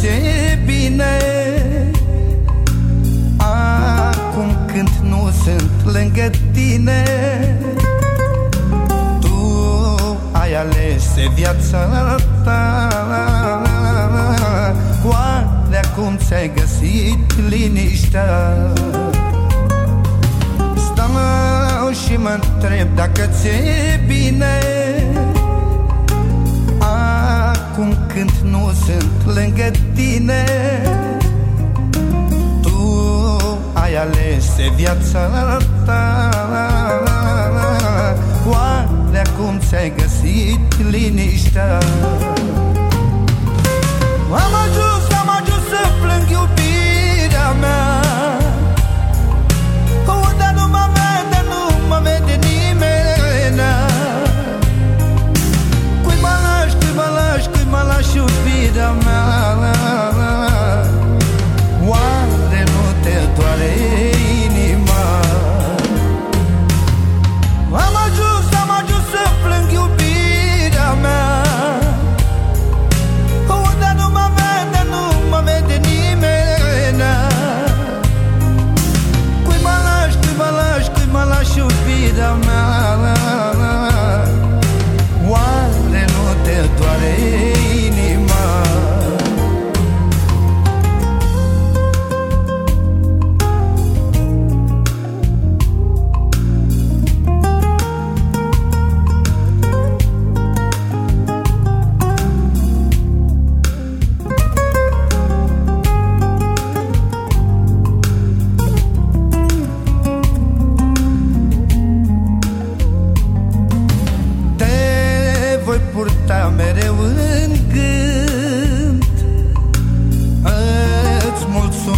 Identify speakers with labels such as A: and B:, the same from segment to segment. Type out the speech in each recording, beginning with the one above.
A: ți-e bine. Acum când nu sunt lângă tine Tu ai ales viața ta. Oare acum ți-ai găsit liniștea? Stau și mă întreb dacă ți-e bine Acum când nu sunt lângă tine ai ales viața ta Oare acum ți-ai găsit liniștea?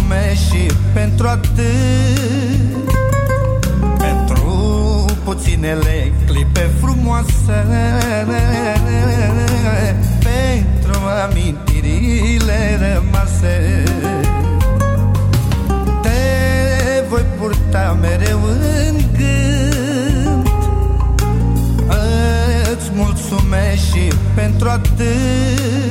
A: Mulțumesc și pentru atât. Pentru puținele clipe frumoase. Pentru amintirile rămase. Te voi purta mereu în mulțumesc și pentru atât. Pentru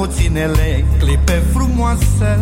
A: puținele clipe frumoase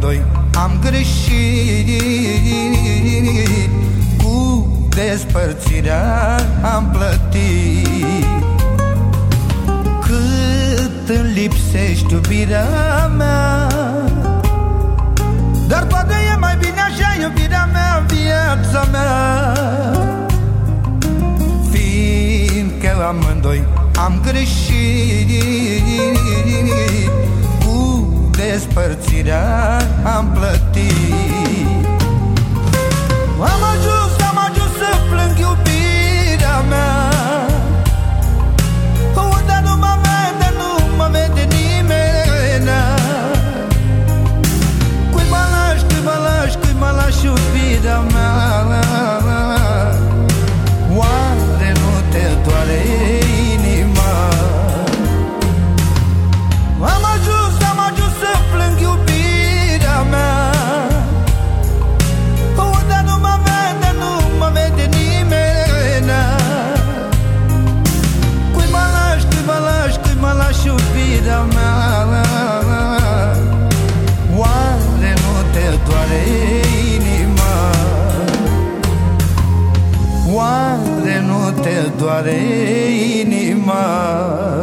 A: amândoi. Am greșit Cu despărțirea am plătit. Cât îmi lipsești iubirea mea dar poate e mai bine așa iubirea mea, viața mea. Fiindcă amândoi am greșit Cu despărțirea am plătit doare inima.